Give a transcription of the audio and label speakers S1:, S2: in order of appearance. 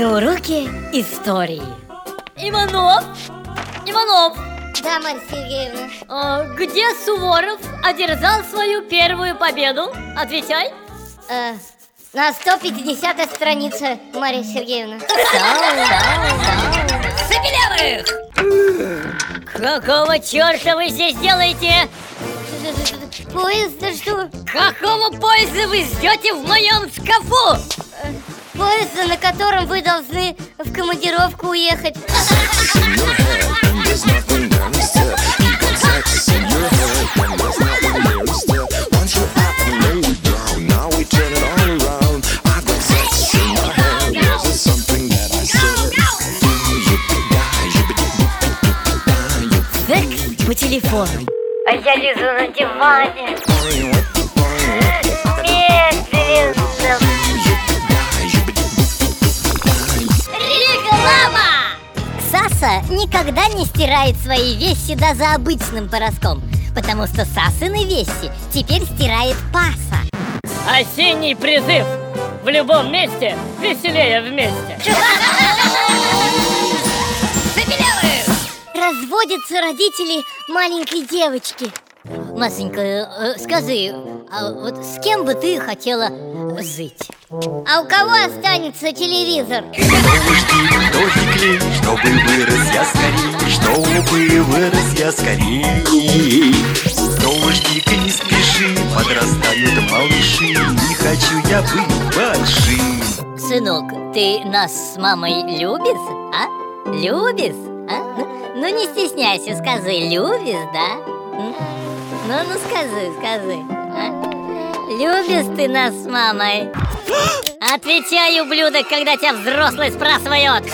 S1: Уроки
S2: истории. Иванов, Иванов,
S1: Да, Марья Сергеевна
S2: а где Суворов одержал свою первую победу? Отвечай.
S1: э, На 150 странице, Марья Сергеевна
S2: Забелявых! Какого черта вы здесь делаете?
S1: Поезд, да что?
S2: Какого поезда вы ждете в моем шкафу?
S1: Поезд, на котором вы должны в командировку уехать
S3: nothing else there. You got sex in
S4: Саса никогда не стирает свои вещи даже обычным порошком, потому что Сасыны вещи теперь стирает Паса.
S2: Осенний призыв. В любом месте веселее вместе.
S1: Разводятся родители маленькой девочки
S4: Масенька, э, скажи, а вот с кем бы ты хотела жить?
S1: А у кого останется телевизор?
S5: дождик чтобы вырос я скорей, чтобы вырос я скорей. Дождик, не спеши, подрастают малыши, не хочу я быть большим.
S4: Сынок, ты нас с мамой любишь, а? Любишь, а? Ну, ну не стесняйся, скажи, любишь, да? Ну, ну скажи, скажи, а? Любишь ты нас с мамой?
S2: Отвечай, ублюдок, когда тебя взрослый спрашивает.